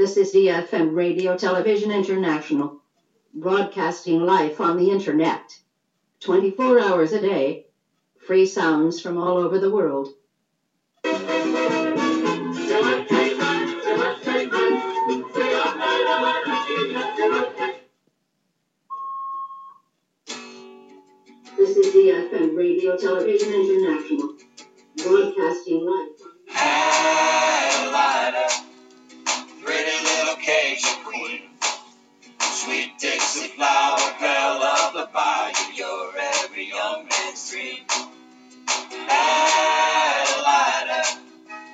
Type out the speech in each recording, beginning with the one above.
This is EFM Radio Television International, broadcasting live on the internet, 24 hours a day, free sounds from all over the world. This is EFM Radio Television International, broadcasting live. Sweet Dixie flower girl of the bayou, you're every young man's dream. Adelida,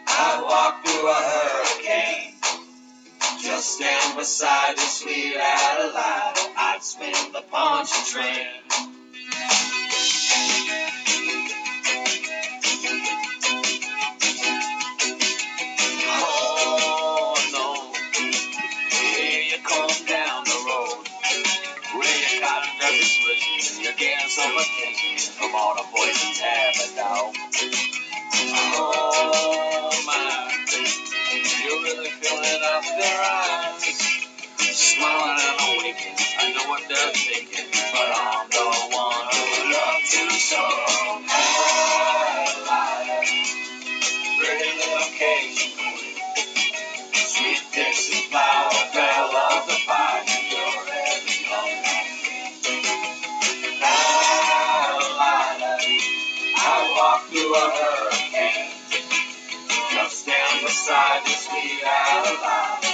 I walked through a hurricane, just stand beside the sweet Adelida, I'd swim the Pontchartrain. Oh got a nervous vision, you're getting some attention from all the boys in Tabernacle. Oh my, you really feeling up their eyes, smiling and winking. I know what they're thinking, but I'm the one who loves you so. Pretty little Cajun. Sweet Dixie flower, belle of the bayou, Respira,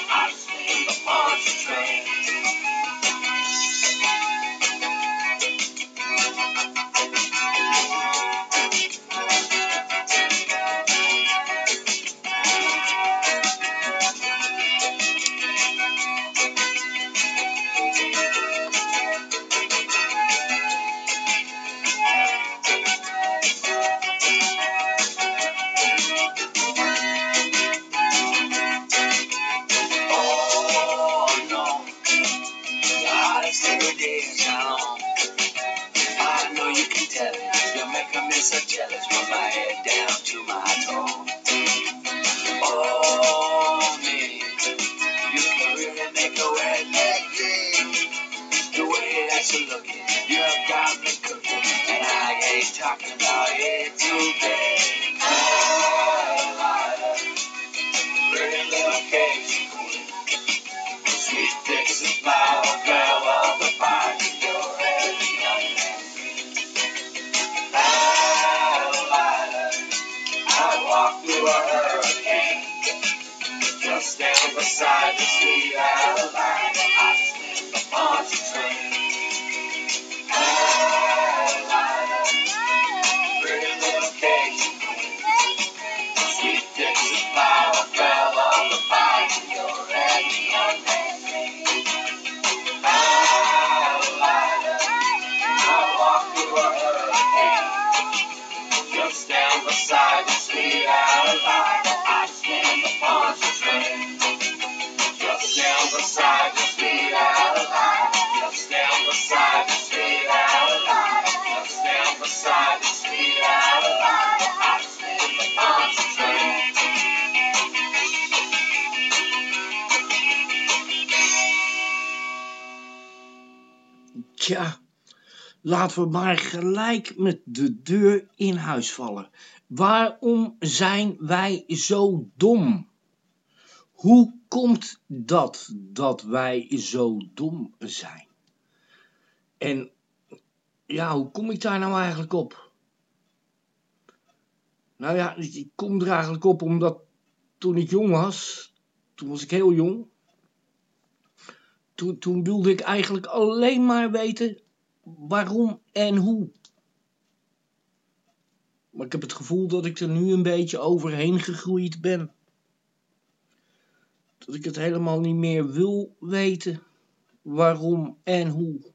Tja, laten we maar gelijk met de deur in huis vallen. Waarom zijn wij zo dom? Hoe komt dat dat wij zo dom zijn? En ja, hoe kom ik daar nou eigenlijk op? Nou ja, ik kom er eigenlijk op omdat toen ik jong was, toen was ik heel jong, toen, toen wilde ik eigenlijk alleen maar weten waarom en hoe. Maar ik heb het gevoel dat ik er nu een beetje overheen gegroeid ben. Dat ik het helemaal niet meer wil weten waarom en hoe.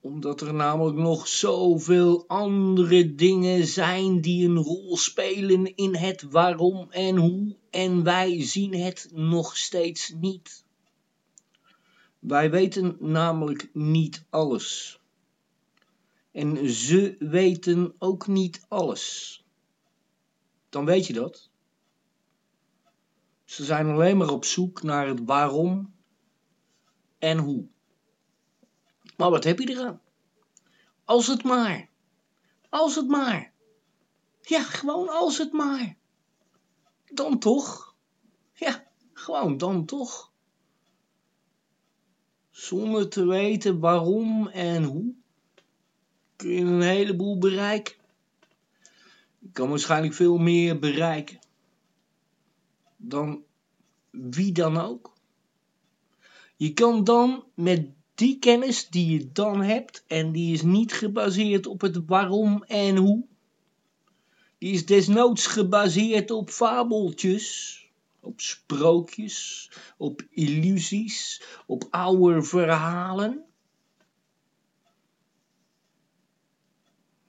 Omdat er namelijk nog zoveel andere dingen zijn die een rol spelen in het waarom en hoe en wij zien het nog steeds niet. Wij weten namelijk niet alles. En ze weten ook niet alles. Dan weet je dat. Ze zijn alleen maar op zoek naar het waarom en hoe. Maar wat heb je eraan? Als het maar. Als het maar. Ja, gewoon als het maar. Dan toch. Ja, gewoon dan toch. Zonder te weten waarom en hoe kun je een heleboel bereiken. Je kan waarschijnlijk veel meer bereiken dan wie dan ook. Je kan dan met die kennis die je dan hebt, en die is niet gebaseerd op het waarom en hoe, die is desnoods gebaseerd op fabeltjes, op sprookjes, op illusies, op oude verhalen.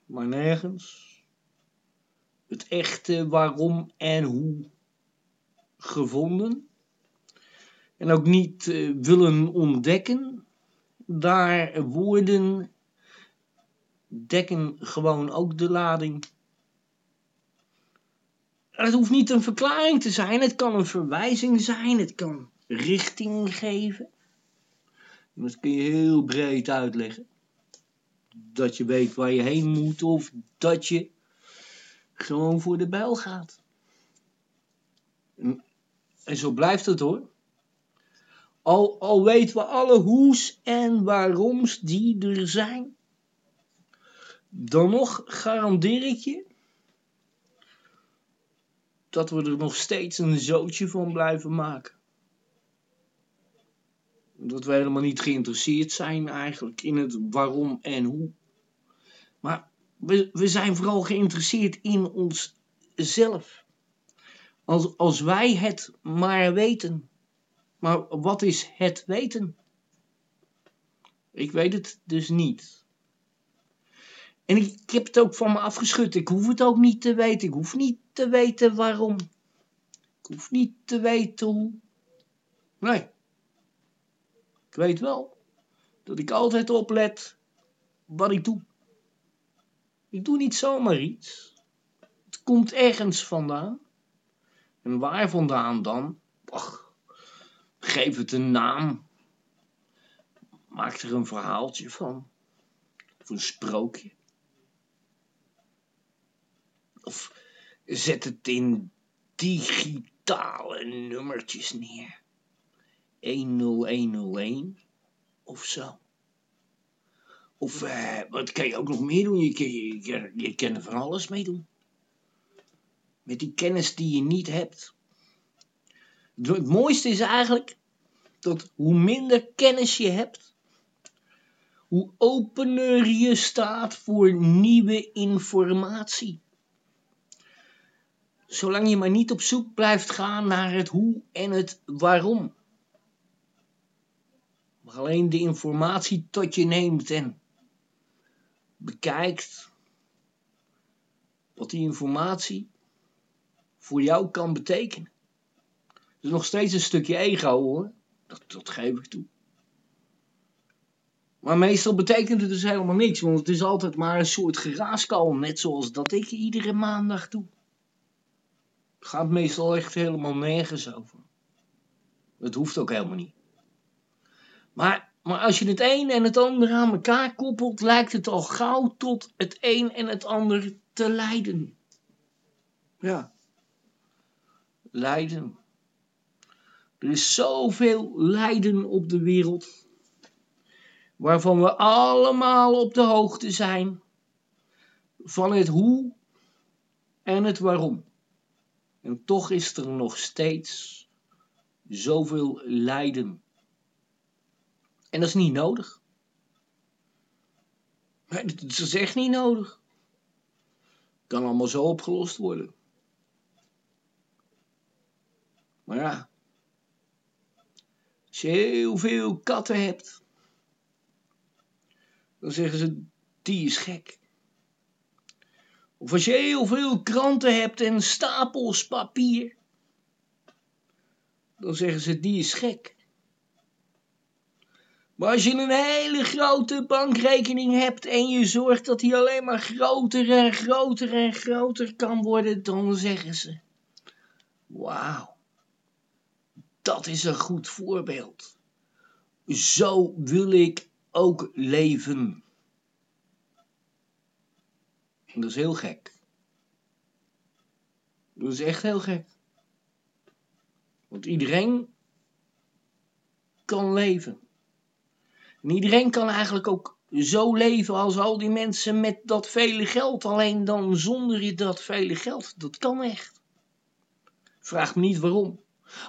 Maar nergens het echte waarom en hoe gevonden. En ook niet uh, willen ontdekken. Daar woorden dekken gewoon ook de lading. Het hoeft niet een verklaring te zijn, het kan een verwijzing zijn, het kan richting geven. Dat kun je heel breed uitleggen. Dat je weet waar je heen moet of dat je gewoon voor de bijl gaat. En zo blijft het hoor. Al, al weten we alle hoes en waaroms die er zijn. Dan nog garandeer ik je dat we er nog steeds een zootje van blijven maken. Dat we helemaal niet geïnteresseerd zijn eigenlijk in het waarom en hoe. Maar we, we zijn vooral geïnteresseerd in onszelf. Als, als wij het maar weten. Maar wat is het weten? Ik weet het dus niet. En ik, heb het ook van me afgeschud. Ik hoef het ook niet te weten. Ik hoef niet te weten waarom. Ik hoef niet te weten hoe. Nee. Ik weet wel dat ik altijd oplet wat ik doe. Ik doe niet zomaar iets. Het komt ergens vandaan. En waar vandaan dan? Ach, geef het een naam. Maak er een verhaaltje van. Of een sprookje. Of zet het in digitale nummertjes neer. 10101 of zo. Of uh, wat kan je ook nog meer doen? Je, je, je, je kan er van alles mee doen. Met die kennis die je niet hebt. Het mooiste is eigenlijk dat hoe minder kennis je hebt, hoe opener je staat voor nieuwe informatie. Zolang je maar niet op zoek blijft gaan naar het hoe en het waarom. Maar alleen de informatie tot je neemt en bekijkt wat die informatie voor jou kan betekenen. Is nog steeds een stukje ego hoor, dat, geef ik toe. Maar meestal betekent het dus helemaal niks, want het is altijd maar een soort geraaskal, net zoals dat ik iedere maandag doe. Het gaat meestal echt helemaal nergens over. Het hoeft ook helemaal niet. Maar, maar als je het een en het ander aan elkaar koppelt, lijkt het al gauw tot het een en het ander te leiden. Ja. Lijden. Er is zoveel lijden op de wereld, waarvan we allemaal op de hoogte zijn van het hoe en het waarom. En toch is er nog steeds zoveel lijden. En dat is niet nodig. Dat is echt niet nodig. Kan allemaal zo opgelost worden. Maar ja, je heel veel katten hebt, dan zeggen ze, die is gek. Of als je heel veel kranten hebt en stapels papier, dan zeggen ze, die is gek. Maar als je een hele grote bankrekening hebt en je zorgt dat die alleen maar groter en groter en groter kan worden, dan zeggen ze, wauw, dat is een goed voorbeeld. Zo wil ik ook leven. En dat is heel gek. Dat is echt heel gek. Want iedereen kan leven. En iedereen kan eigenlijk ook zo leven als al die mensen met dat vele geld. Alleen dan zonder je dat vele geld. Dat kan echt. Vraag me niet waarom.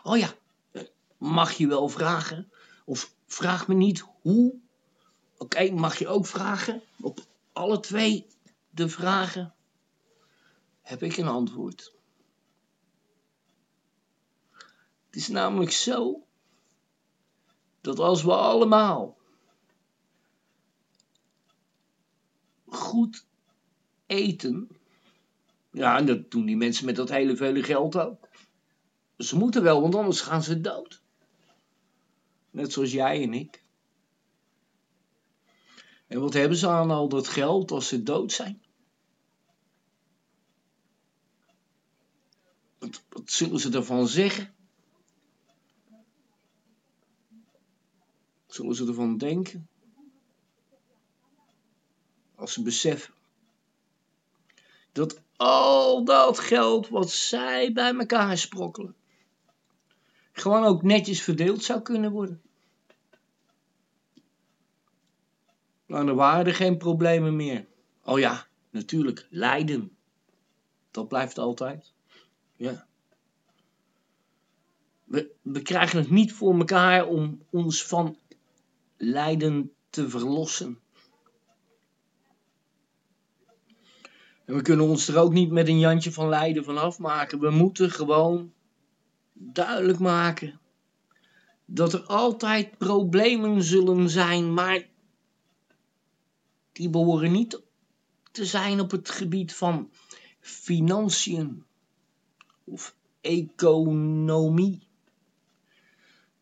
Oh ja, mag je wel vragen. Of vraag me niet hoe. Oké, mag je ook vragen. Op alle twee de vragen heb ik een antwoord. Het is namelijk zo dat als we allemaal goed eten, ja, en dat doen die mensen met dat hele vele geld ook. Ze moeten wel, want anders gaan ze dood. Net zoals jij en ik. En wat hebben ze aan al dat geld als ze dood zijn? Wat, wat zullen ze ervan zeggen? Wat zullen ze ervan denken? Als ze beseffen dat al dat geld wat zij bij elkaar sprokkelen, gewoon ook netjes verdeeld zou kunnen worden. Nou, er waren er geen problemen meer. Oh ja, natuurlijk, lijden. Dat blijft altijd. Ja. We, we krijgen het niet voor elkaar om ons van lijden te verlossen. En we kunnen ons er ook niet met een Jantje van lijden van afmaken. We moeten gewoon duidelijk maken dat er altijd problemen zullen zijn, maar die behoren niet te zijn op het gebied van financiën of economie.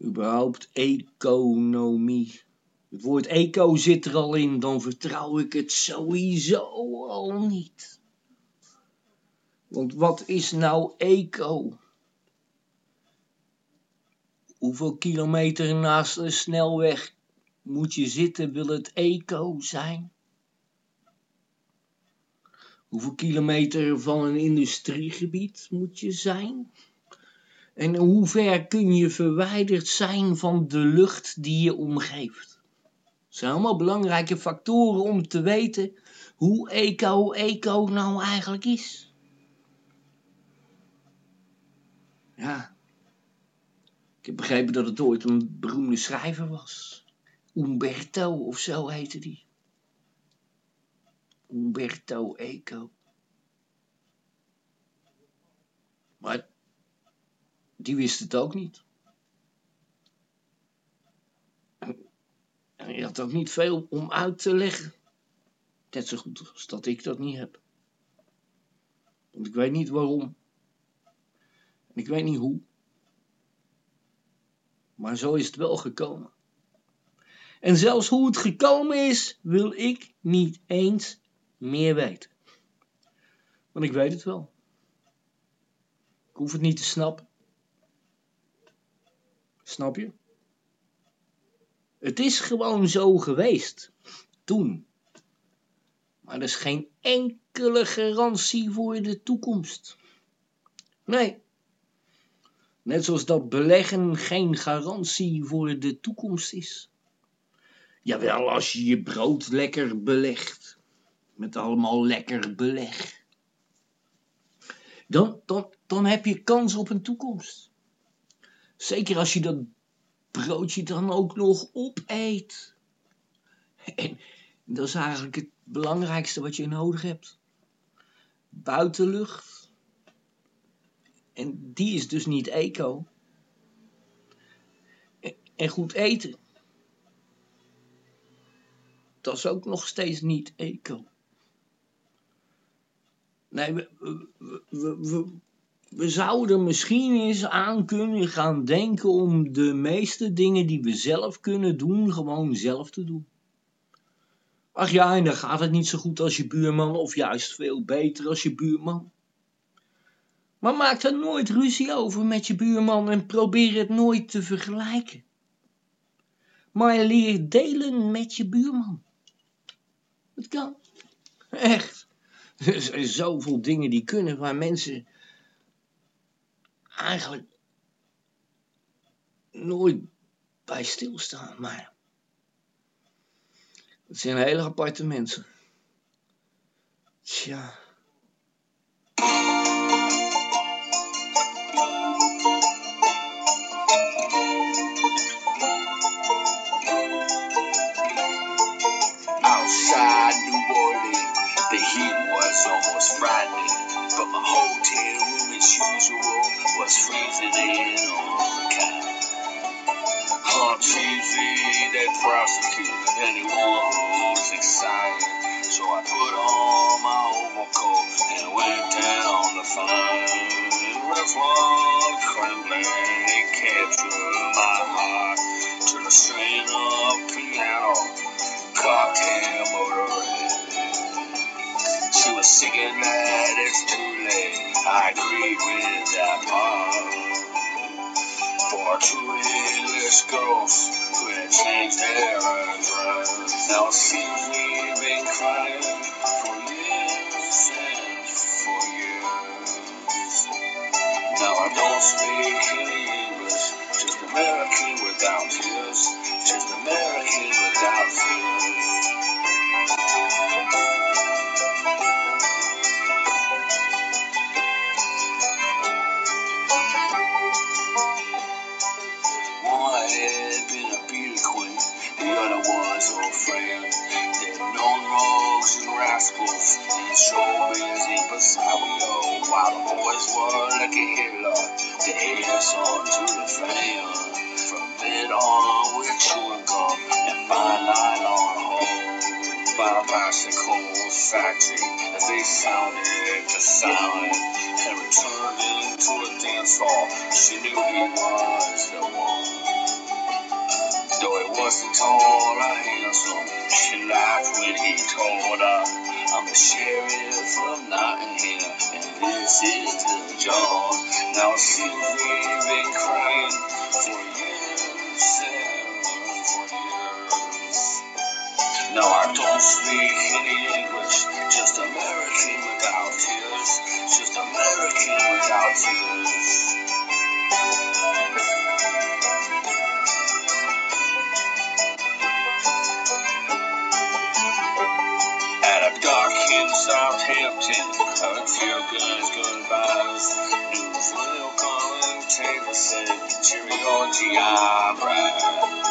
Überhaupt economie. Het woord eco zit er al in, dan vertrouw ik het sowieso al niet. Want wat is nou eco? Hoeveel kilometer naast een snelweg moet je zitten, wil het eco zijn? Hoeveel kilometer van een industriegebied moet je zijn? En hoe ver kun je verwijderd zijn van de lucht die je omgeeft? Dat zijn allemaal belangrijke factoren om te weten hoe eco-eco nou eigenlijk is. Ja, ik heb begrepen dat het ooit een beroemde schrijver was. Umberto of zo heette die. Umberto Eco. Maar die wist het ook niet. En hij had ook niet veel om uit te leggen. Net zo goed als dat ik dat niet heb. Want ik weet niet waarom. En ik weet niet hoe. Maar zo is het wel gekomen. En zelfs hoe het gekomen is, wil ik niet eens meer weten. Want ik weet het wel. Ik hoef het niet te snappen. Snap je? Het is gewoon zo geweest. Toen. Maar er is geen enkele garantie voor de toekomst. Nee. Net zoals dat beleggen geen garantie voor de toekomst is. Jawel, als je je brood lekker belegt. Met allemaal lekker beleg. Dan, dan, dan heb je kans op een toekomst. Zeker als je dat broodje dan ook nog opeet. En dat is eigenlijk het belangrijkste wat je nodig hebt. Buitenlucht. En die is dus niet eco. En goed eten. Dat is ook nog steeds niet eco. Nee, we, we, we, we zouden misschien eens aan kunnen gaan denken om de meeste dingen die we zelf kunnen doen, gewoon zelf te doen. Ach ja, en dan gaat het niet zo goed als je buurman, of juist veel beter als je buurman. Maar maak er nooit ruzie over met je buurman en probeer het nooit te vergelijken. Maar leer delen met je buurman. Het kan. Echt. Er zijn zoveel dingen die kunnen waar mensen eigenlijk nooit bij stilstaan. Maar het zijn hele aparte mensen. Tja. Almost frightening. But my hotel room, as usual, was freezing in on account. On TV, they prosecute anyone who's excited. So I put on my overcoat and went down the fine one trembling and captured my heart to the strain of piano, cocktail motorhead. Was singing that it's too late. I agree with that part. For two English girls who had changed their address. Now it seems we've been crying for years and for years. Now I don't speak English, just American without tears, the boys were lucky Hitler, the heirs on to the fan. From then on, with chewing gum and fine nylon hose, by a bicycle factory as they sounded the silent and returned into a dance hall. She knew he was the one. Though he wasn't tall or handsome, she laughed when he told her, I'm the sheriff of Nottingham, and this is the John. Now seems we've been crying for years and for years. Now I don't speak any English, just American without tears, just American without tears. Heard few guns goodbyes. News will commentator said, cheerio, GI Bride.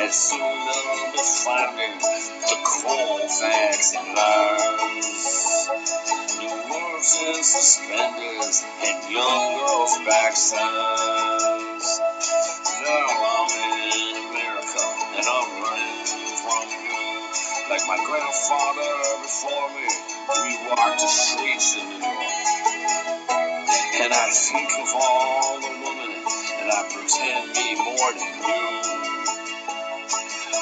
And soon they'll be finding the Colfax and lines. New words and suspenders and young girls' back signs. Now I'm in America and I'm running from you. Like my grandfather before me, we walked the streets of New York. And I think of all the women and I pretend me more than you.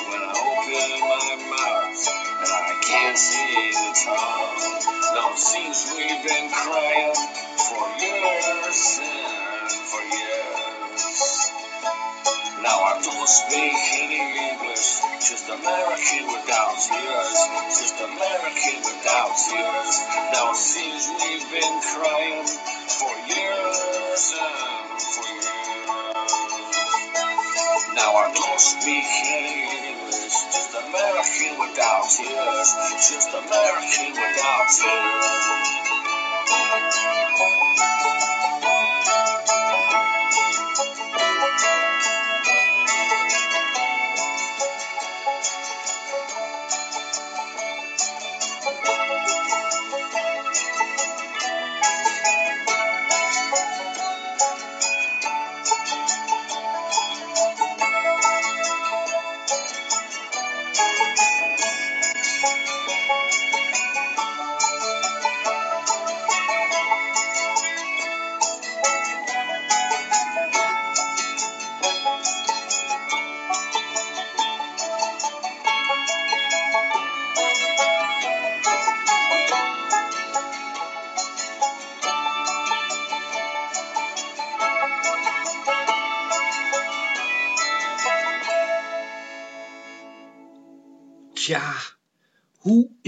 When I open my mouth and I can't see the tongue. Now it seems we've been crying for years and for years. Now I don't speak any English, just American without tears, just American without tears. Now it seems we've been crying for years and for years. Now I don't speak English, just American without tears, just American without tears.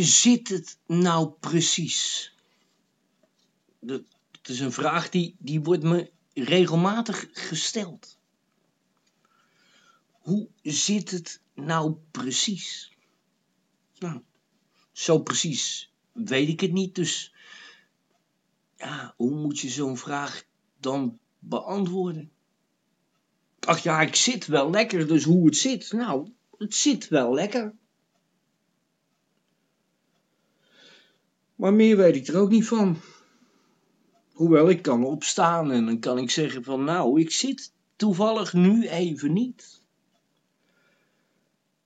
Zit het nou precies? Dat, is een vraag die, die wordt me regelmatig gesteld. Hoe zit het nou precies? Nou, zo precies weet ik het niet, dus ja, hoe moet je zo'n vraag dan beantwoorden? Ach ja, ik zit wel lekker, dus hoe het zit? Nou, het zit wel lekker. Maar meer weet ik er ook niet van. Hoewel ik kan opstaan en dan kan ik zeggen van nou, ik zit toevallig nu even niet.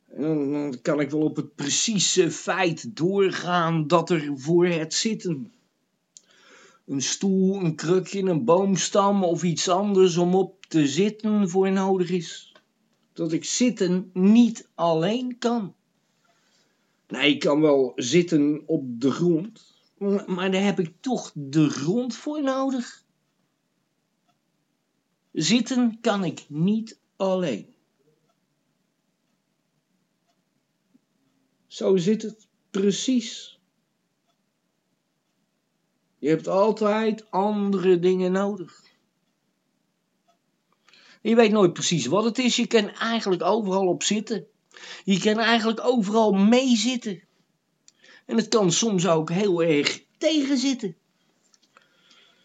En dan, kan ik wel op het precieze feit doorgaan dat er voor het zitten een stoel, een krukje, een boomstam of iets anders om op te zitten voor nodig is. Dat ik zitten niet alleen kan. Nee, ik kan wel zitten op de grond, maar daar heb ik toch de grond voor nodig. Zitten kan ik niet alleen. Zo zit het precies. Je hebt altijd andere dingen nodig. Je weet nooit precies wat het is. Je kan eigenlijk overal op zitten. Je kan eigenlijk overal mee zitten. En het kan soms ook heel erg tegenzitten.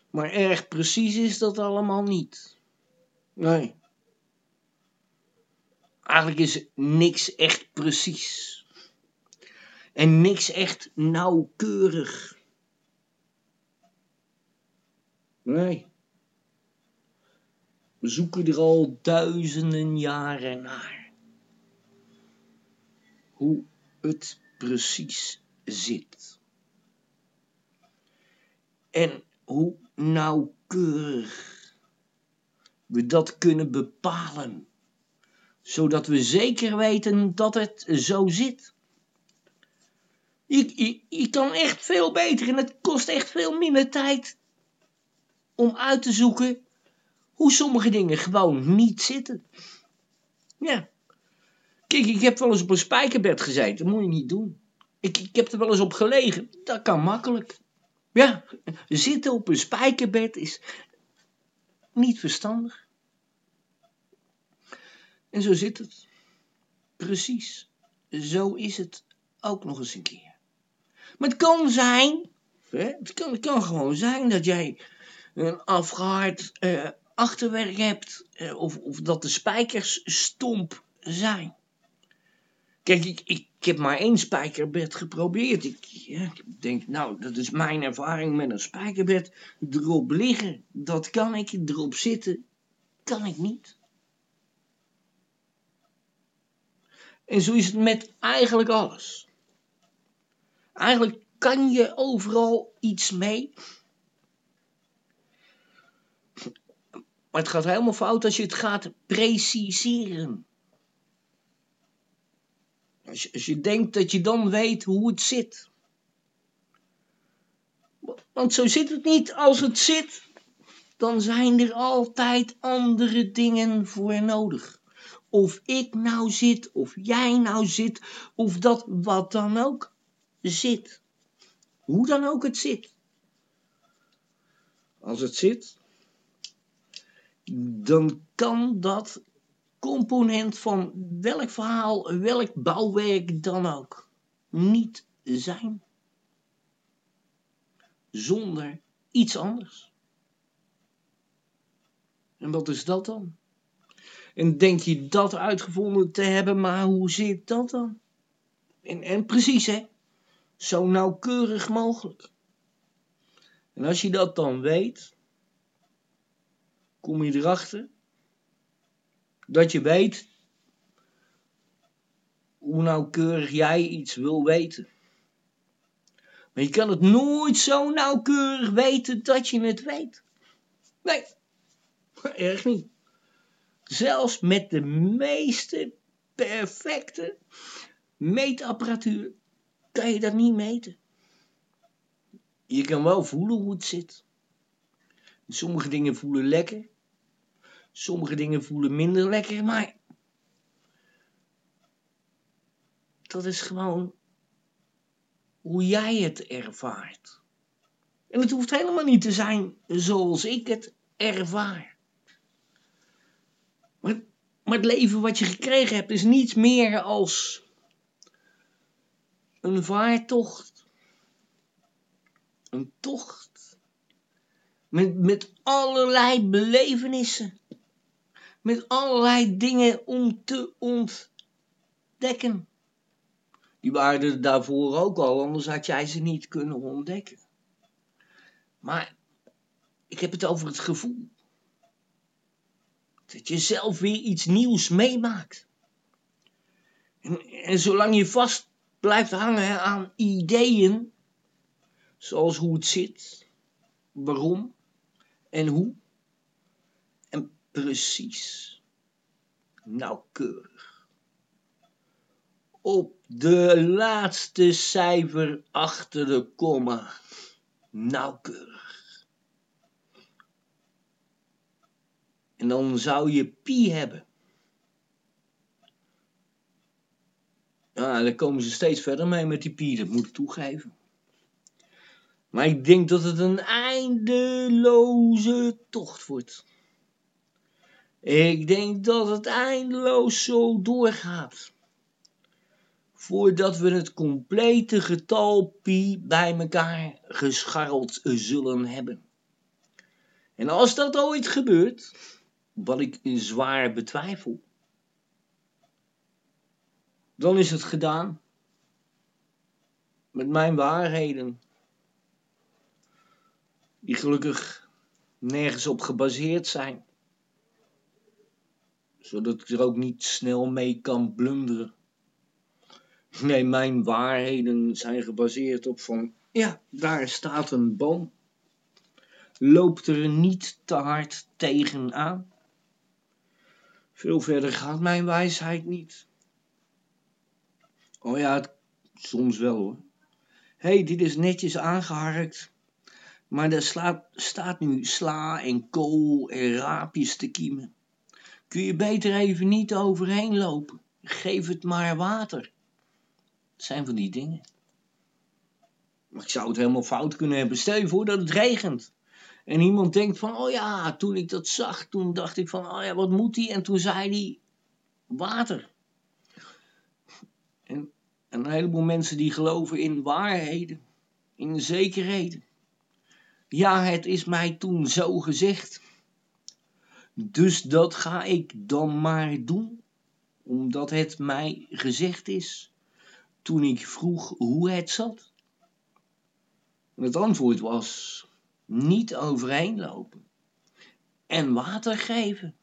Maar erg precies is dat allemaal niet. Nee. Eigenlijk is niks echt precies. En niks echt nauwkeurig. Nee. We zoeken er al duizenden jaren naar. Hoe het precies zit. En hoe nauwkeurig we dat kunnen bepalen, zodat we zeker weten dat het zo zit. Je, kan echt veel beter en het kost echt veel minder tijd om uit te zoeken hoe sommige dingen gewoon niet zitten. Ja. Kijk, ik heb wel eens op een spijkerbed gezeten. Dat moet je niet doen. Ik, ik heb er wel eens op gelegen. Dat kan makkelijk. Ja, zitten op een spijkerbed is niet verstandig. En zo zit het. Precies. Zo is het ook nog eens een keer. Maar het kan zijn, hè, het, kan, kan gewoon zijn dat jij een afgehard uh, achterwerk hebt, uh, of, of dat de spijkers stomp zijn. Kijk, ik, ik, heb maar één spijkerbed geprobeerd. Ik, ik denk, nou, dat is mijn ervaring met een spijkerbed. Erop liggen, dat kan ik. Erop zitten, kan ik niet. En zo is het met eigenlijk alles. Eigenlijk kan je overal iets mee. Maar het gaat helemaal fout als je het gaat preciseren. Als je, denkt dat je dan weet hoe het zit. Want zo zit het niet. Als het zit, dan zijn er altijd andere dingen voor nodig. Of ik nou zit, of jij nou zit, of dat wat dan ook zit. Hoe dan ook het zit. Als het zit, dan kan dat component van welk verhaal, welk bouwwerk dan ook niet zijn. Zonder iets anders. En wat is dat dan? En denk je dat uitgevonden te hebben, maar hoe zit dat dan? En, en precies hè, zo nauwkeurig mogelijk. En als je dat dan weet, kom je erachter dat je weet hoe nauwkeurig jij iets wil weten. Maar je kan het nooit zo nauwkeurig weten dat je het weet. Nee, erg niet. Zelfs met de meeste perfecte meetapparatuur kan je dat niet meten. Je kan wel voelen hoe het zit. Sommige dingen voelen lekker. Sommige dingen voelen minder lekker, maar dat is gewoon hoe jij het ervaart. En het hoeft helemaal niet te zijn zoals ik het ervaar. Maar, maar het leven wat je gekregen hebt is niets meer als een vaartocht. Een tocht. Met, met allerlei belevenissen. Met allerlei dingen om te ontdekken. Die waren er daarvoor ook al, anders had jij ze niet kunnen ontdekken. Maar ik heb het over het gevoel. Dat je zelf weer iets nieuws meemaakt. En, en zolang je vast blijft hangen aan ideeën, zoals hoe het zit, waarom en hoe, precies, nauwkeurig. Op de laatste cijfer achter de komma, nauwkeurig. En dan zou je pi hebben. Ja, daar komen ze steeds verder mee met die pi, dat moet ik toegeven. Maar ik denk dat het een eindeloze tocht wordt. Ik denk dat het eindeloos zo doorgaat. Voordat we het complete getal pi bij elkaar gescharreld zullen hebben. En als dat ooit gebeurt, wat ik zwaar betwijfel, dan is het gedaan. Met mijn waarheden. Die gelukkig nergens op gebaseerd zijn. Zodat ik er ook niet snel mee kan blunderen. Nee, mijn waarheden zijn gebaseerd op van, ja, daar staat een boom. Loopt er niet te hard tegenaan. Veel verder gaat mijn wijsheid niet. Oh ja, soms wel hoor. Hé, hey, dit is netjes aangeharkt. Maar slaat, staat nu sla en kool en raapjes te kiemen. Kun je beter even niet overheen lopen. Geef het maar water. Het zijn van die dingen. Maar ik zou het helemaal fout kunnen hebben. Stel je voor dat het regent. En iemand denkt van, oh ja, toen ik dat zag, toen dacht ik van, oh ja, wat moet die? En toen zei hij, water. En, en een heleboel mensen die geloven in waarheden, in zekerheden. Ja, het is mij toen zo gezegd. Dus dat ga ik dan maar doen, omdat het mij gezegd is toen ik vroeg hoe het zat. Het antwoord was niet overheen lopen en water geven.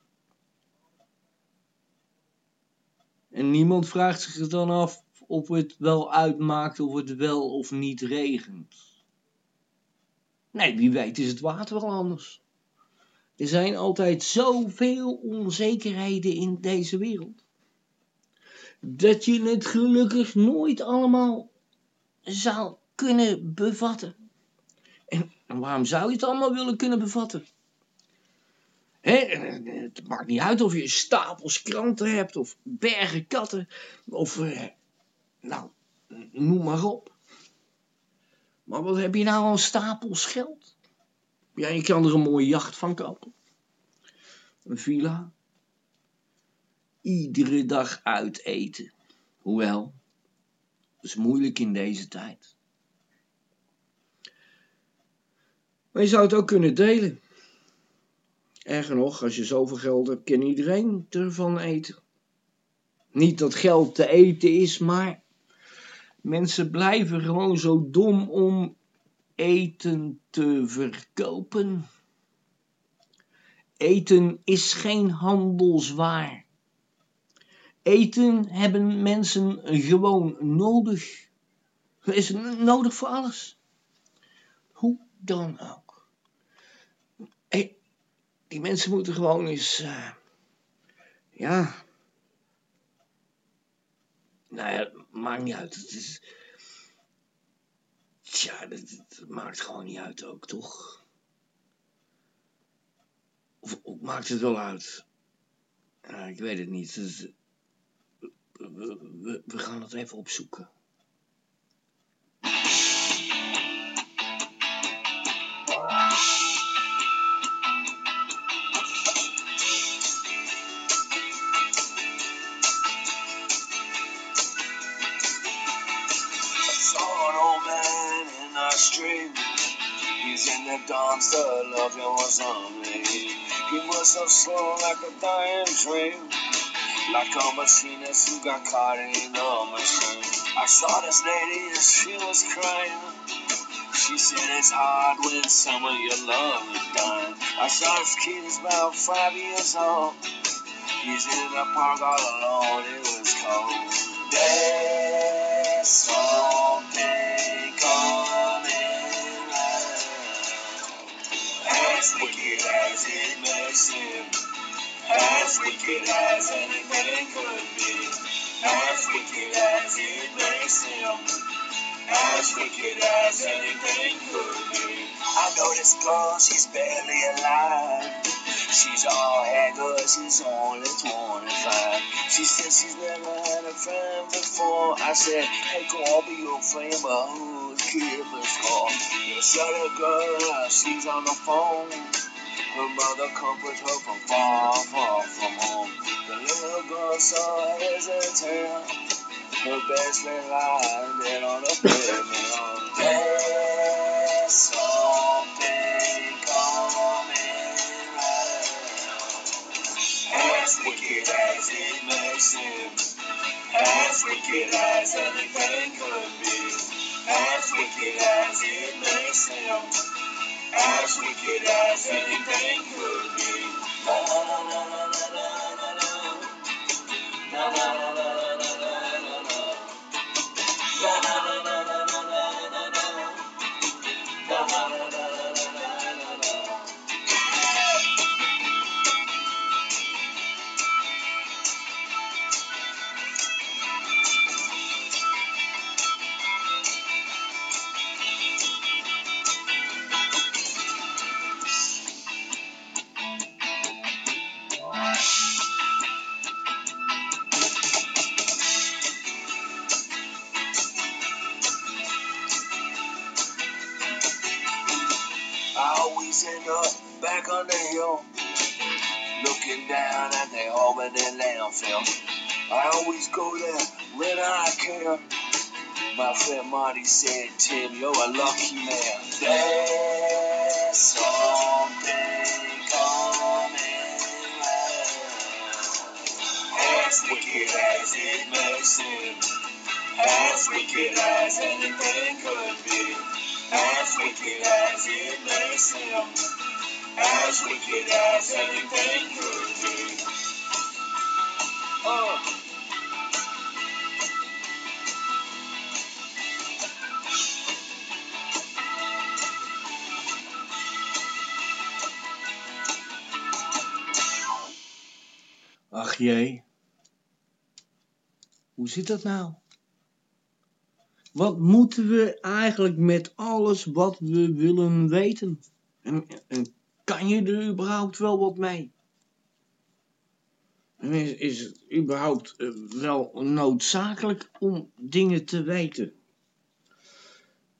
En niemand vraagt zich dan af of het wel uitmaakt of het wel of niet regent. Nee, wie weet is het water wel anders. Er zijn altijd zoveel onzekerheden in deze wereld. Dat je het gelukkig nooit allemaal zou kunnen bevatten. En, waarom zou je het allemaal willen kunnen bevatten? het maakt niet uit of je stapels kranten hebt, of bergen katten, of, eh, nou, noem maar op. Maar wat heb je nou aan stapels geld? Ja, je kan er een mooie jacht van kopen. Een villa. Iedere dag uit eten. Hoewel, dat is moeilijk in deze tijd. Maar je zou het ook kunnen delen. Erger nog, als je zoveel geld hebt, kan iedereen ervan eten. Niet dat geld te eten is, maar mensen blijven gewoon zo dom om eten te verkopen. Eten is geen handelswaar. Eten hebben mensen gewoon nodig. Is nodig voor alles. Hoe dan ook. Die mensen moeten gewoon eens. Uh, ja. Nou ja, maakt niet uit. Het is. Tja, dat, maakt gewoon niet uit ook, toch? Of, maakt het wel uit? ik weet het niet. We, we, we gaan het even opzoeken. In the dumpster looking for something. He was so slow like a dying dream. Like a machinist who got caught in a machine. I saw this lady and she was crying. She said it's hard when some of your love is done. I saw this kid is about five years old. He's in the park all alone. It was cold. There's As it may seem. As wicked as anything could be. As wicked as it may seem. As wicked as anything could be. I know this girl, she's barely alive. She's all haggard, she's only 25. She said she's never had a friend before. I said, hey, girl, be your friend, but who's keeping score? You shut her girl up, she's on the phone. Her mother comforts her from far, far from home. The little girl so hesitant. Her best friend lying dead on the pavement. Something coming round. As wicked as it may seem. As wicked as anything could be. As wicked as it may seem. As wicked as anything could be. La la la la la la la la. La la la hill, looking down at the Albany landfill. I always go there when I can. My friend Marty said, Tim, you're a lucky man. There's something coming. As wicked as it may seem, as wicked as anything could be. As wicked as it may seem, as wicked. Oh. Ach jee. Hoe zit dat nou? Wat moeten we eigenlijk met alles wat we willen weten? En, en kan je er überhaupt wel wat mee? En is, het überhaupt eh, wel noodzakelijk om dingen te weten?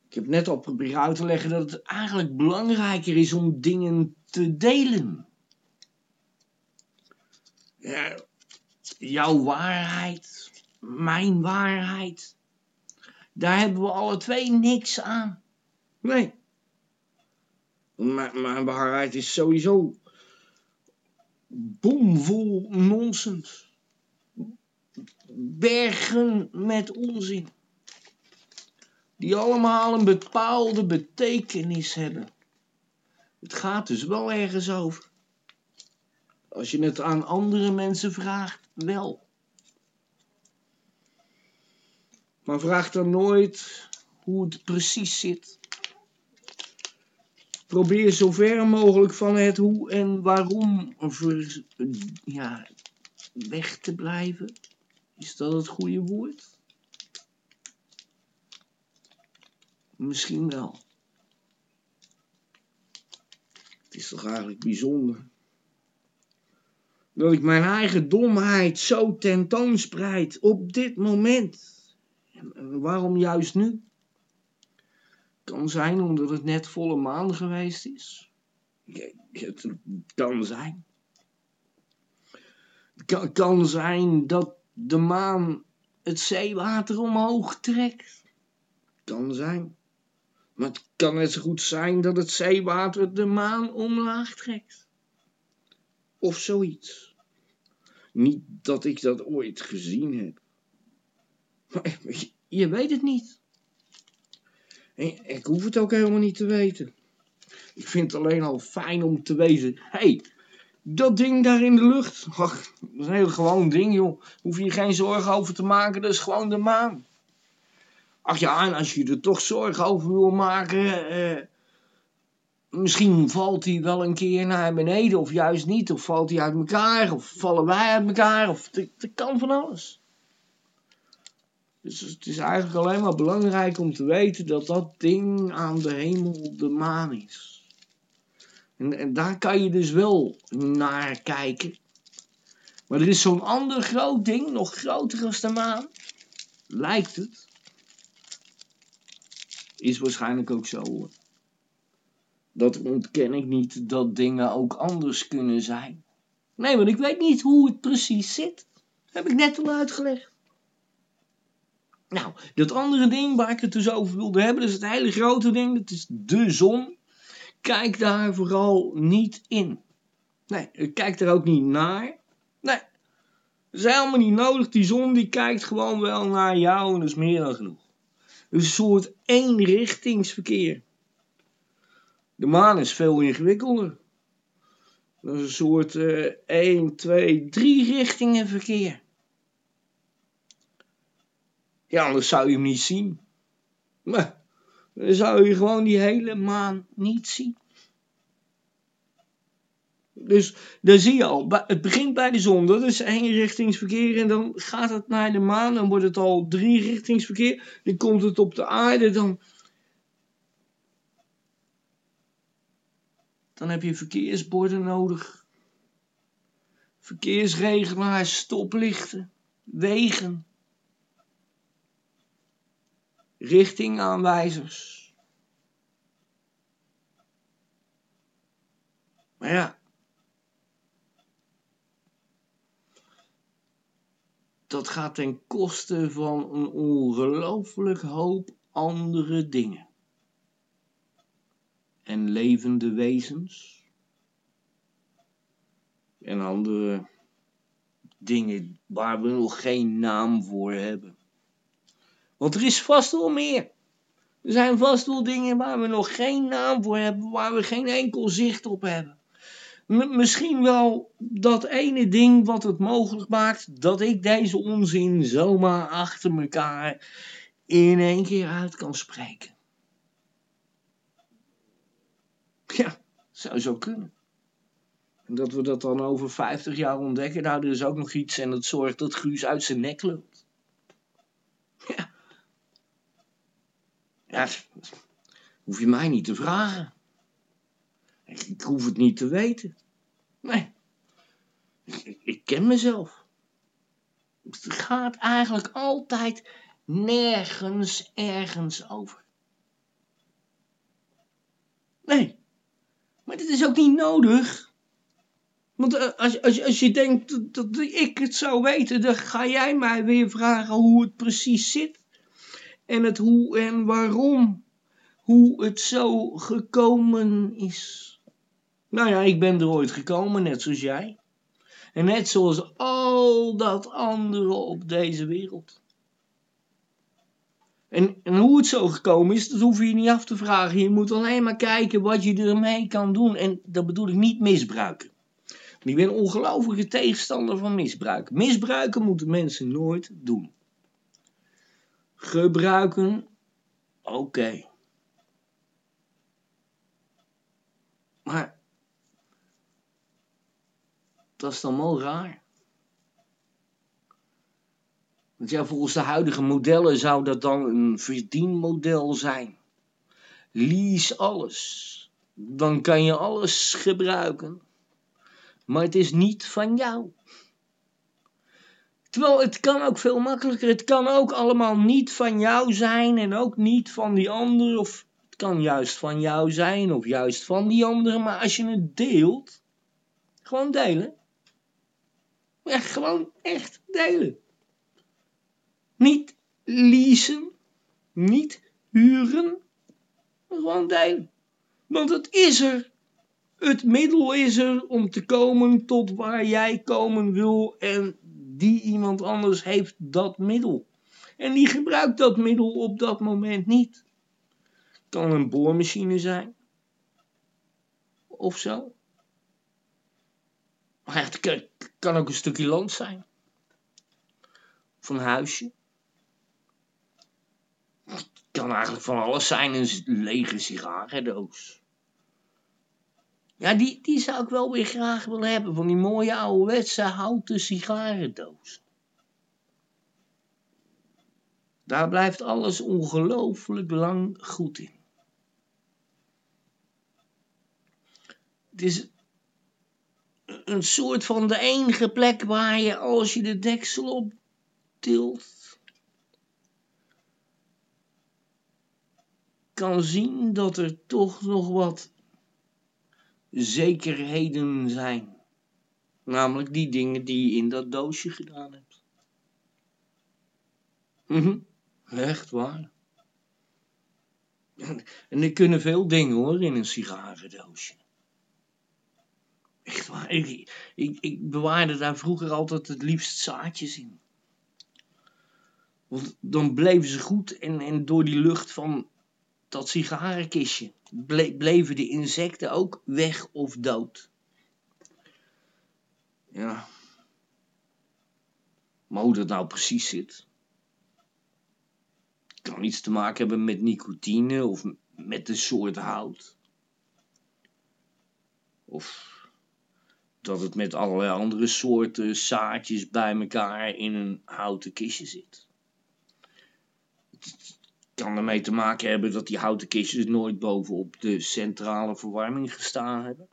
Ik heb net al proberen uit te leggen dat het eigenlijk belangrijker is om dingen te delen. Ja, jouw waarheid, mijn waarheid, daar hebben we alle twee niks aan. Nee. Mijn waarheid is sowieso bomvol nonsens. Bergen met onzin. Die allemaal een bepaalde betekenis hebben. Het gaat dus wel ergens over. Als je het aan andere mensen vraagt, wel. Maar vraag dan nooit hoe het precies zit. Probeer zo ver mogelijk van het hoe en waarom ja, weg te blijven. Is dat het goede woord? Misschien wel. Het is toch eigenlijk bijzonder dat ik mijn eigen domheid zo tentoonspreid op dit moment. En waarom juist nu? Kan zijn omdat het net volle maan geweest is. Het kan zijn. Het kan zijn dat de maan het zeewater omhoog trekt. Kan zijn. Maar het kan net zo goed zijn dat het zeewater de maan omlaag trekt. Of zoiets. Niet dat ik dat ooit gezien heb. Maar je weet het niet. En ik hoef het ook helemaal niet te weten. Ik vind het alleen al fijn om te weten. Hé, hey, dat ding daar in de lucht. Ach, dat is een heel gewoon ding, joh. Hoef je geen zorgen over te maken, dat is gewoon de maan. Ach ja, en als je er toch zorgen over wil maken. Eh, misschien valt hij wel een keer naar beneden, of juist niet. Of valt hij uit elkaar, of vallen wij uit elkaar. Of dat kan van alles. Dus het is eigenlijk alleen maar belangrijk om te weten dat dat ding aan de hemel de maan is. En, daar kan je dus wel naar kijken. Maar er is zo'n ander groot ding, nog groter als de maan. Lijkt het. Is waarschijnlijk ook zo hoor. Dat ontken ik niet dat dingen ook anders kunnen zijn. Nee, want ik weet niet hoe het precies zit. Heb ik net al uitgelegd. Nou, dat andere ding waar ik het dus over wilde hebben, dat is het hele grote ding, dat is de zon. Kijk daar vooral niet in. Nee, kijk er ook niet naar. Nee, dat is helemaal niet nodig. Die zon die kijkt gewoon wel naar jou en dat is meer dan genoeg. Een soort eenrichtingsverkeer. De maan is veel ingewikkelder. Dat is een soort uh, 1, 2, 3 richtingen verkeer. Ja, anders zou je hem niet zien. Maar dan zou je gewoon die hele maan niet zien. Dus dan zie je al, het begint bij de zon, dat is eenrichtingsverkeer. En dan gaat het naar de maan, dan wordt het al drierichtingsverkeer. Dan komt het op de aarde, dan. Dan heb je verkeersborden nodig. Verkeersregelaars, stoplichten, wegen richtingaanwijzers. Maar ja, dat gaat ten koste van een ongelooflijk hoop andere dingen. En levende wezens. En andere dingen waar we nog geen naam voor hebben. Want er is vast wel meer. Er zijn vast wel dingen waar we nog geen naam voor hebben, waar we geen enkel zicht op hebben. misschien wel dat ene ding wat het mogelijk maakt dat ik deze onzin zomaar achter elkaar in één keer uit kan spreken. Ja, zou zo kunnen. En dat we dat dan over 50 jaar ontdekken, nou, er is ook nog iets en dat zorgt dat Guus uit zijn nek loopt. Ja, hoef je mij niet te vragen. Ik, hoef het niet te weten. Nee, ik, ken mezelf. Het gaat eigenlijk altijd nergens ergens over. Nee, maar dit is ook niet nodig. Want eh, als, als, als je denkt dat ik het zou weten, dan ga jij mij weer vragen hoe het precies zit en het hoe en waarom. Hoe het zo gekomen is. Nou ja, ik ben er ooit gekomen, net zoals jij. En net zoals al dat andere op deze wereld. En, en hoe het zo gekomen is, dat hoef je niet af te vragen. Je moet alleen maar kijken wat je ermee kan doen. En dat bedoel ik niet misbruiken. ik ben een ongelofelijke tegenstander van misbruik. Misbruiken moeten mensen nooit doen gebruiken. Oké. Maar dat is dan wel raar. Want ja, volgens de huidige modellen zou dat dan een verdienmodel zijn. Lease alles. Dan kan je alles gebruiken. maar het is niet van jou. Terwijl het kan ook veel makkelijker. Het kan ook allemaal niet van jou zijn en ook niet van die ander. Of het kan juist van jou zijn of juist van die andere. Maar als je het deelt, gewoon delen. Ja, gewoon echt delen. Niet leasen, niet huren, maar gewoon delen. Want het is er. Het middel is er om te komen tot waar jij komen wil en die iemand anders heeft dat middel. En die gebruikt dat middel op dat moment niet. Kan een boormachine zijn. Of zo. Maar het kan, kan ook een stukje land zijn. Een huisje. Het kan eigenlijk van alles zijn. Een lege sigarendoos. Ja, die, die zou ik wel weer graag willen hebben. Van die mooie ouderwetse houten sigarendoos. Daar blijft alles ongelooflijk lang goed in. Het is een soort van de enige plek waar je als je de deksel op tilt kan zien dat er toch nog wat zekerheden zijn. Namelijk die dingen die je in dat doosje gedaan hebt. Mhm, echt waar. En er kunnen veel dingen hoor in een sigarendoosje. Echt waar. Ik, ik, ik bewaarde daar vroeger altijd het liefst zaadjes in. Want dan bleven ze goed en, en door die lucht van dat sigarenkistje bleven de insecten ook weg of dood. Ja. Maar hoe dat nou precies zit. Kan iets te maken hebben met nicotine of met de soort hout. Of dat het met allerlei andere soorten zaadjes bij elkaar in een houten kistje zit kan ermee te maken hebben dat die houten kistjes nooit bovenop de centrale verwarming gestaan hebben.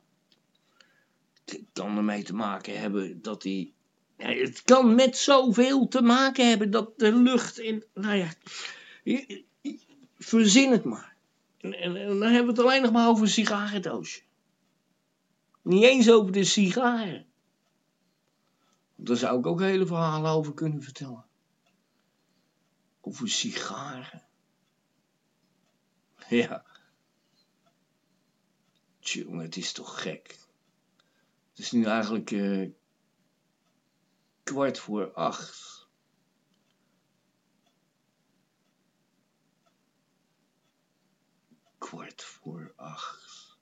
Het kan ermee te maken hebben dat die. Het kan met zoveel te maken hebben dat de lucht in. Nou ja, verzin het maar. En, dan hebben we het alleen nog maar over een sigarendoosje. Niet eens over de sigaren. Daar zou ik ook hele verhalen over kunnen vertellen. Over sigaren. Ja. Tjonge, het is toch gek. Het is nu eigenlijk uh, kwart voor acht. Kwart voor acht.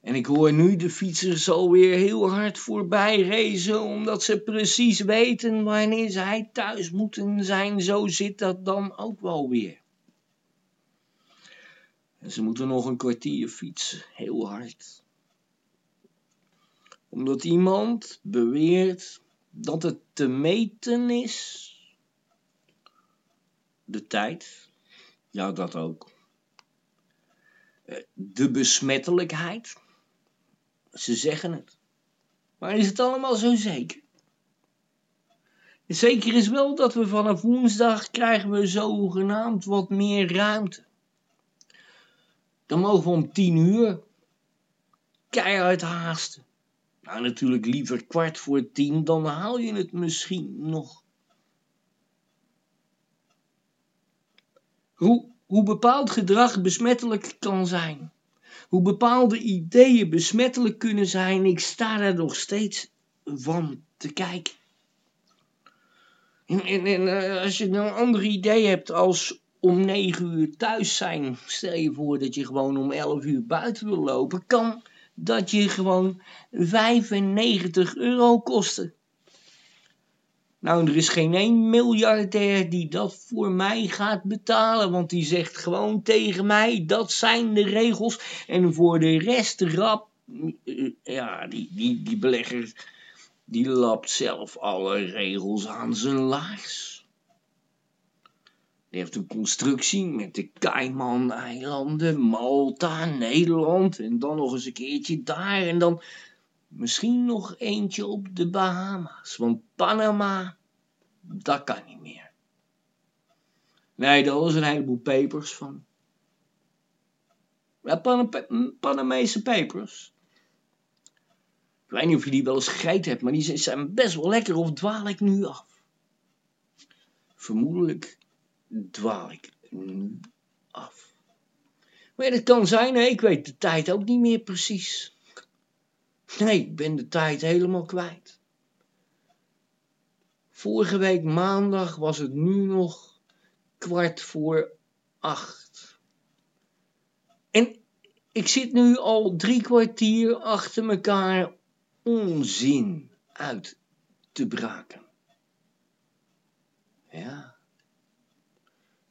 En ik hoor nu de fietsers alweer heel hard voorbij racen, omdat ze precies weten wanneer zij thuis moeten zijn. Zo zit dat dan ook wel weer. En ze moeten nog een kwartier fietsen, heel hard. Omdat iemand beweert dat het te meten is. De tijd, ja dat ook. Eh, de besmettelijkheid, ze zeggen het. Maar is het allemaal zo zeker? Zeker is wel dat we vanaf woensdag krijgen we zogenaamd wat meer ruimte. Dan mogen we om tien uur keihard haasten. Nou, natuurlijk liever kwart voor tien, dan haal je het misschien nog. Hoe, hoe bepaald gedrag besmettelijk kan zijn. Hoe bepaalde ideeën besmettelijk kunnen zijn, ik sta daar nog steeds van te kijken. En, en, en eh, als je nou een ander idee hebt als om 9 uur thuis zijn. Stel je voor dat je gewoon om 11 uur buiten wil lopen. Kan dat je gewoon 95 euro kosten. Nou, er is geen één miljardair die dat voor mij gaat betalen. Want die zegt gewoon tegen mij, dat zijn de regels. En voor de rest rap, ja, die, die, die belegger, die lapt zelf alle regels aan zijn laars. Heeft een constructie met de Cayman-eilanden, Malta, Nederland en dan nog eens een keertje daar en dan Misschien nog eentje op de Bahama's, want Panama, dat kan niet meer. Nee, daar was een heleboel papers van. Ja, Pan Panamese papers. Ik weet niet of je die wel eens gegeten hebt, maar die zijn best wel lekker. Of dwaal ik nu af? Vermoedelijk dwaal ik nu af. Maar ja, dat kan zijn, hè? ik weet de tijd ook niet meer precies. Nee, ik ben de tijd helemaal kwijt. Vorige week maandag was het nu nog kwart voor acht. En ik zit nu al drie kwartier achter elkaar onzin uit te braken. Ja,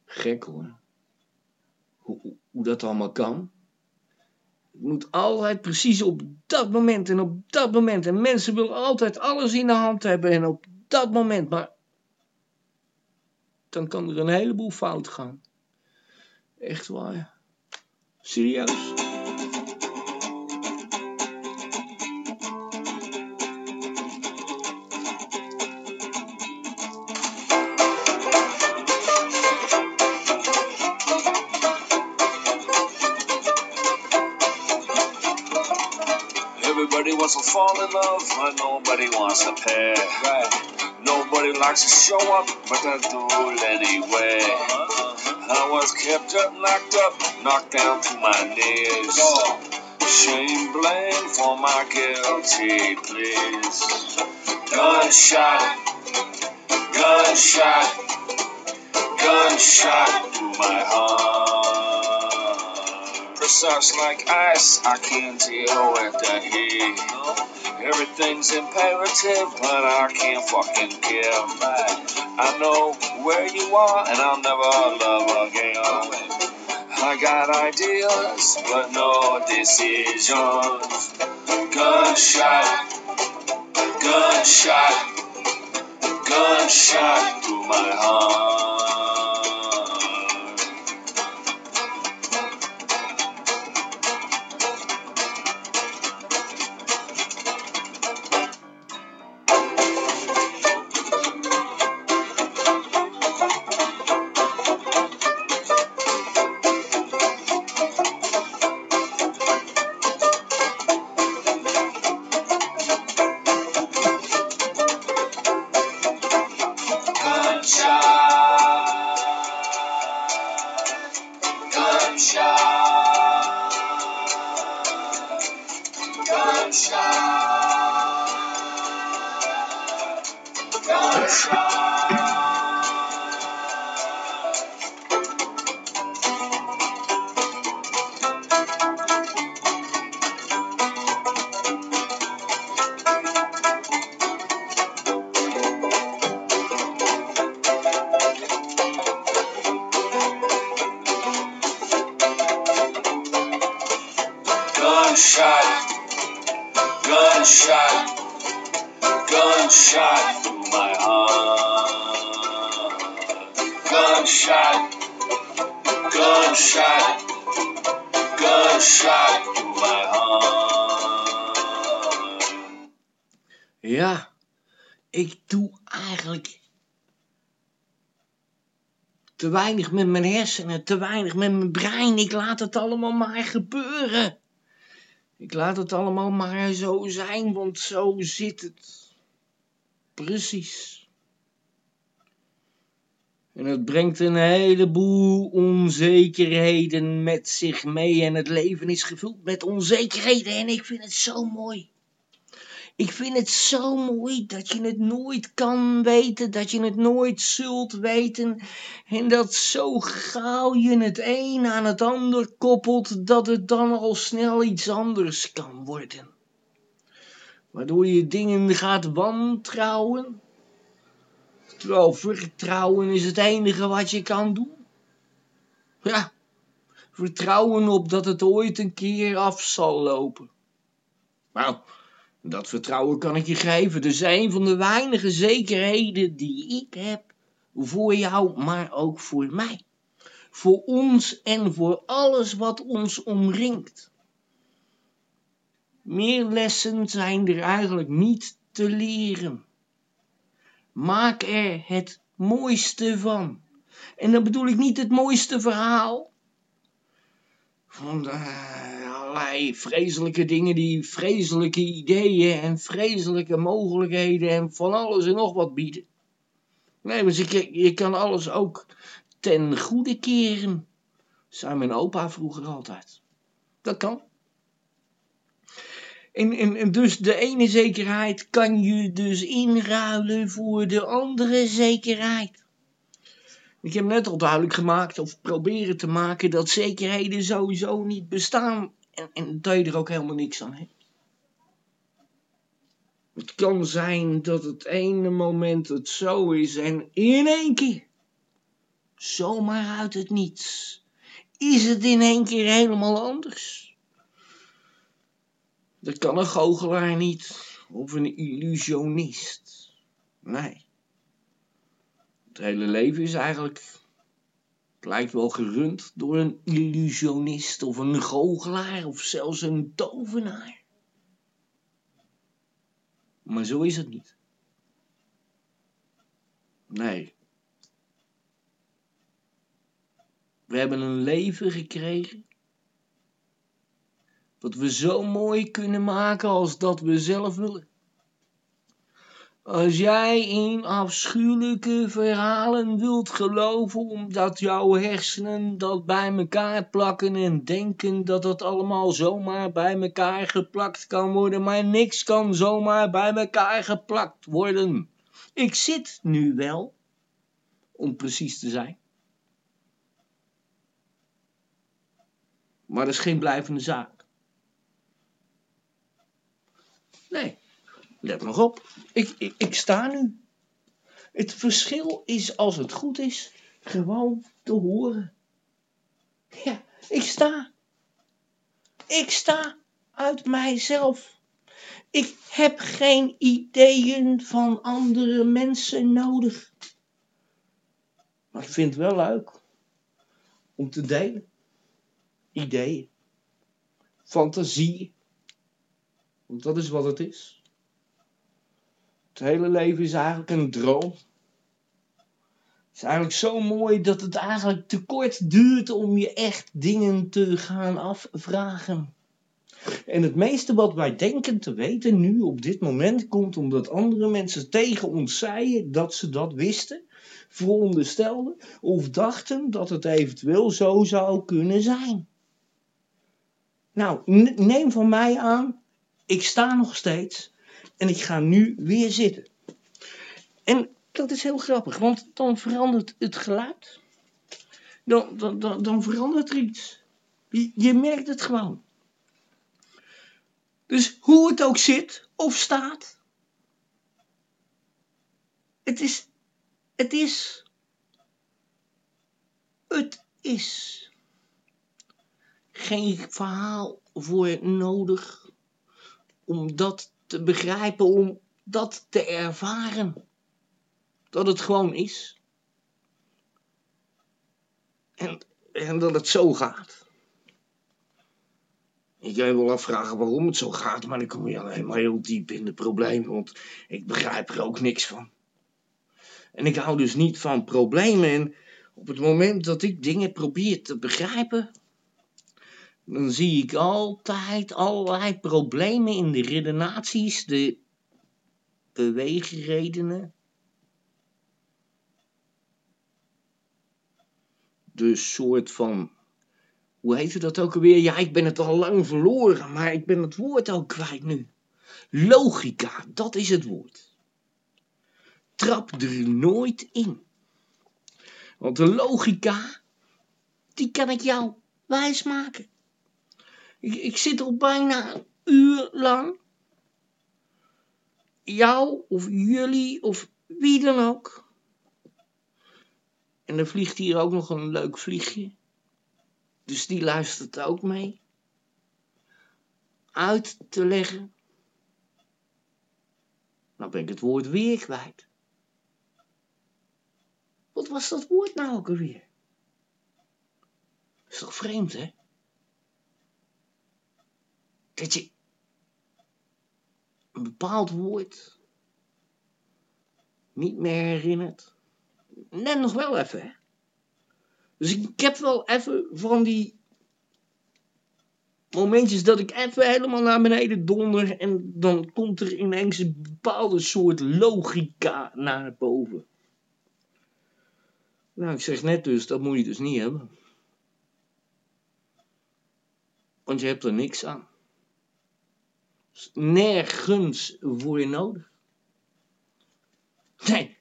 gek hoor. Hoe, hoe dat allemaal kan. Het moet altijd precies op dat moment en op dat moment. En mensen willen altijd alles in de hand hebben en op dat moment. Maar dan kan er een heleboel fout gaan. Echt waar. Serieus. Fall in love, but nobody wants to pay. Right. Nobody likes to show up, but they do it anyway. Uh-huh. I was kept up, locked up, knocked down to my knees. Shame, blame for my guilty pleas. Gunshot, gunshot, gunshot to my heart precise like ice. I can't deal with the heat. Everything's imperative, but I can't fucking give. Back. I know where you are, and I'll never love again. I got ideas, but no decisions. Gunshot, gunshot, gunshot through my heart. Te weinig met mijn hersenen, te weinig met mijn brein. Ik laat het allemaal maar gebeuren. Ik laat het allemaal maar zo zijn, want zo zit het. Precies. En het brengt een heleboel onzekerheden met zich mee. En het leven is gevuld met onzekerheden. En ik vind het zo mooi. Ik vind het zo mooi dat je het nooit kan weten, dat je het nooit zult weten. En dat zo gauw je het een aan het ander koppelt, dat het dan al snel iets anders kan worden. Waardoor je dingen gaat wantrouwen. Terwijl vertrouwen is het enige wat je kan doen. Ja, vertrouwen op dat het ooit een keer af zal lopen. Nou, dat vertrouwen kan ik je geven. Dus een van de weinige zekerheden die ik heb voor jou, maar ook voor mij. Voor ons en voor alles wat ons omringt. Meer lessen zijn er eigenlijk niet te leren. Maak er het mooiste van. En dan bedoel ik niet het mooiste verhaal. Van allerlei vreselijke dingen, die vreselijke ideeën en vreselijke mogelijkheden en van alles en nog wat bieden. Nee, maar je, kan alles ook ten goede keren. Zei mijn opa vroeger altijd. Dat kan. En, en, en dus de ene zekerheid kan je dus inruilen voor de andere zekerheid. Ik heb net al duidelijk gemaakt, of proberen te maken, dat zekerheden sowieso niet bestaan. En, en dat je er ook helemaal niks aan hebt. Het kan zijn dat het ene moment het zo is en in één keer, zomaar uit het niets, is het in één keer helemaal anders. Dat kan een goochelaar niet, of een illusionist. Nee. Het hele leven is eigenlijk, lijkt wel gerund door een illusionist of een goochelaar of zelfs een tovenaar. Maar zo is het niet. Nee. We hebben een leven gekregen dat we zo mooi kunnen maken als dat we zelf willen. Als jij in afschuwelijke verhalen wilt geloven omdat jouw hersenen dat bij elkaar plakken en denken dat dat allemaal zomaar bij elkaar geplakt kan worden, maar niks kan zomaar bij elkaar geplakt worden. Ik zit nu wel, om precies te zijn. Maar dat is geen blijvende zaak. Nee. Let nog op, ik, ik, ik sta nu. Het verschil is, als het goed is, gewoon te horen. Ja, ik sta. Ik sta uit mijzelf. Ik heb geen ideeën van andere mensen nodig. Maar ik vind het wel leuk om te delen. Ideeën. Fantasie. Want dat is wat het is. Het hele leven is eigenlijk een droom. Het is eigenlijk zo mooi dat het eigenlijk te kort duurt om je echt dingen te gaan afvragen. En het meeste wat wij denken te weten nu op dit moment komt omdat andere mensen tegen ons zeiden dat ze dat wisten, veronderstelden of dachten dat het eventueel zo zou kunnen zijn. Nou, neem van mij aan, ik sta nog steeds en ik ga nu weer zitten. En dat is heel grappig, want dan verandert het geluid. Dan, dan, dan, verandert er iets. Je, je merkt het gewoon. Dus hoe het ook zit of staat. Het is. Het is. Het is. Geen verhaal voor nodig om dat te begrijpen, om dat te ervaren. Dat het gewoon is. En, en dat het zo gaat. Ik je wel afvragen waarom het zo gaat, maar dan kom je alleen maar heel diep in de problemen, want ik begrijp er ook niks van. En ik hou dus niet van problemen en op het moment dat ik dingen probeer te begrijpen, dan zie ik altijd allerlei problemen in de redenaties, de beweegredenen. De soort van, hoe heet dat ook alweer? Ja, ik ben het al lang verloren, maar ik ben het woord ook kwijt nu. Logica, dat is het woord. Trap er nooit in. Want de logica, die kan ik jou wijsmaken. Ik, ik zit al bijna een uur lang. Jou of jullie of wie dan ook. En er vliegt hier ook nog een leuk vliegje. Dus die luistert ook mee. Uit te leggen. Nou ben ik het woord weer kwijt. Wat was dat woord nou ook alweer? Is toch vreemd, hè? Dat je, een bepaald woord niet meer herinnert. Net nog wel even, hè. Dus ik heb wel even van die momentjes dat ik even helemaal naar beneden donder en dan komt er ineens een bepaalde soort logica naar boven. Nou, ik zeg net dus, dat moet je dus niet hebben. Want je hebt er niks aan. Nergens voor je nodig. Nee.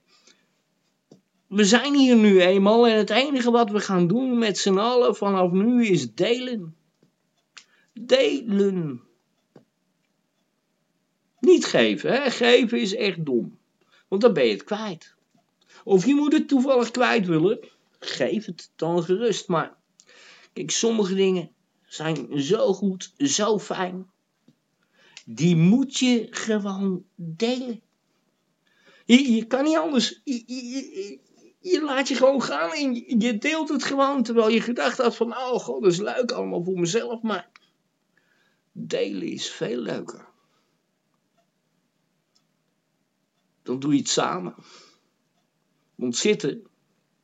We zijn hier nu eenmaal en het enige wat we gaan doen met z'n allen vanaf nu is delen. Delen. Niet geven, hè? Geven is echt dom. Want dan ben je het kwijt. Of je moet het toevallig kwijt willen. Geef het dan gerust. Maar kijk, sommige dingen zijn zo goed, zo fijn. Die moet je gewoon delen. Je, je kan niet anders. Je, laat je gewoon gaan en je deelt het gewoon. Terwijl je gedacht had van, oh god, dat is leuk allemaal voor mezelf. Maar delen is veel leuker. Dan doe je het samen. Want zitten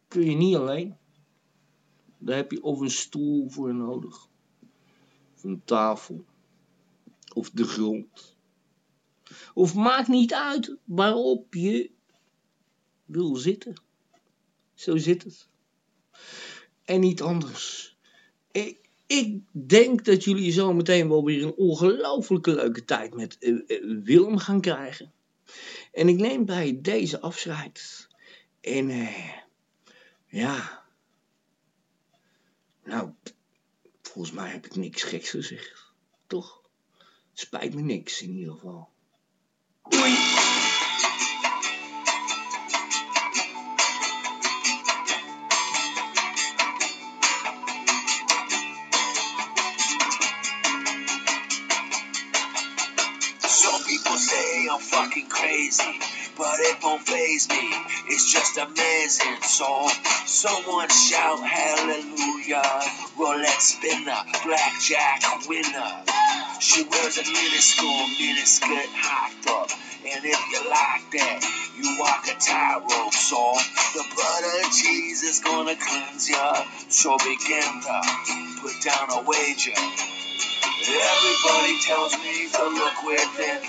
kun je niet alleen. Daar heb je of een stoel voor nodig. Of een tafel. Of de grond. Of maakt niet uit waarop je wil zitten. Zo zit het. En niet anders. Ik, ik denk dat jullie zo meteen wel weer een ongelooflijke leuke tijd met uh, uh, Willem gaan krijgen. En ik neem bij deze afscheid. En uh, ja. Nou, volgens mij heb ik niks geks gezegd. Toch? Spijt me niks in ieder geval. Doei! Some people say I'm fucking crazy, but it won't phase me. It's just amazing. So someone shout hallelujah. Roulette spinner, blackjack winner. She wears a minuscule miniskirt hiked up. And if you like that, you walk a tightrope. So the blood of Jesus gonna cleanse ya. So begin to put down a wager. Everybody tells me to look within,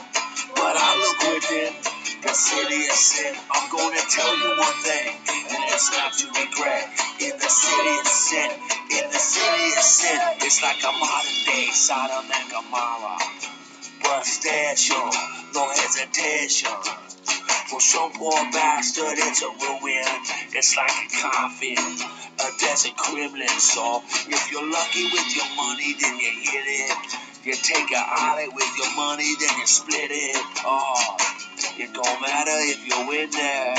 but I look within the city of sin. I'm gonna tell you one thing, and it's not to regret. In the city of sin, in the city of sin, it's like a modern day Sodom and Gomorrah. But station, no hesitation. For some poor bastard, it's a ruin. It's like a coffin, a desert Kremlin. So if you're lucky with your money, then you hit it. You take a ollie with your money, then you split it. Oh, it don't matter if you win there.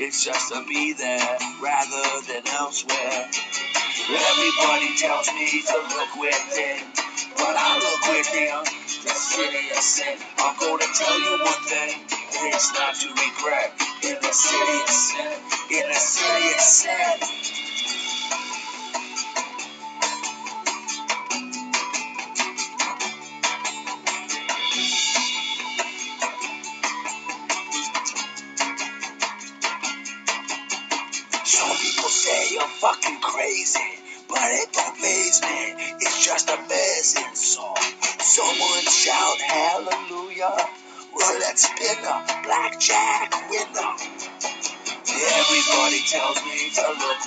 It's just to be there rather than elsewhere. Everybody tells me to look within, but I look within the city of sin. I'm gonna tell you one thing, it's not to regret. In the city of sin, in the city of sin.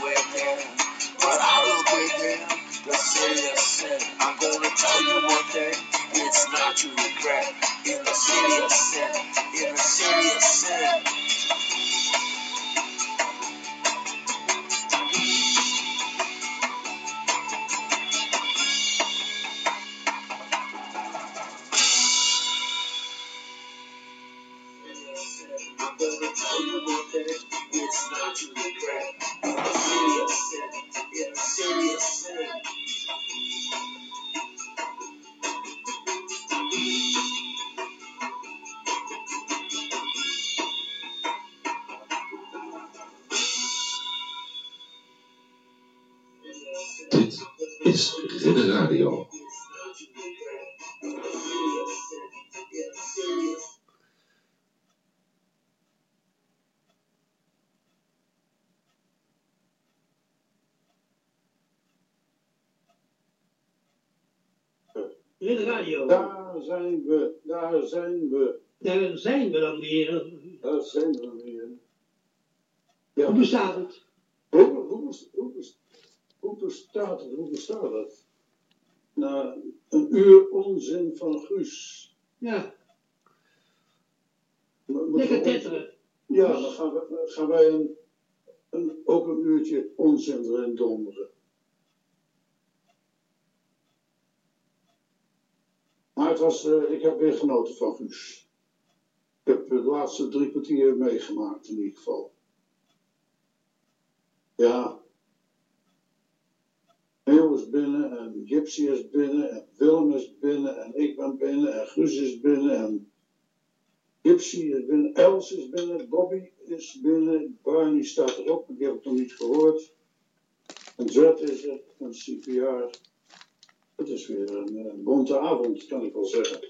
Me to look but I look within the city of sin. I'm gonna tell you one thing, it's not to regret. In the city of sin, in the city of sin. Zijn we, daar zijn we, Daar zijn we dan weer. daar zijn we weer. Ja. Hoe bestaat het? Hoe, hoe, hoe, hoe bestaat het? Hoe bestaat het? Na een uur onzin van Guus. Ja, lekker tetteren. Ja, dan gaan, we, gaan wij een, een, ook een uurtje onzin erin donderen. Het was, eh, ik heb weer genoten van Guus. Ik heb de laatste drie kwartier meegemaakt in ieder geval. Ja. Neil is binnen en Gypsy is binnen en Willem is binnen en ik ben binnen en Guus is binnen en Gypsy is binnen, Els is binnen, Bobby is binnen, Barney staat erop, die heb ik nog niet gehoord. En Jet is er, een CPR. Het is weer een, eh, bonte avond, kan ik wel zeggen.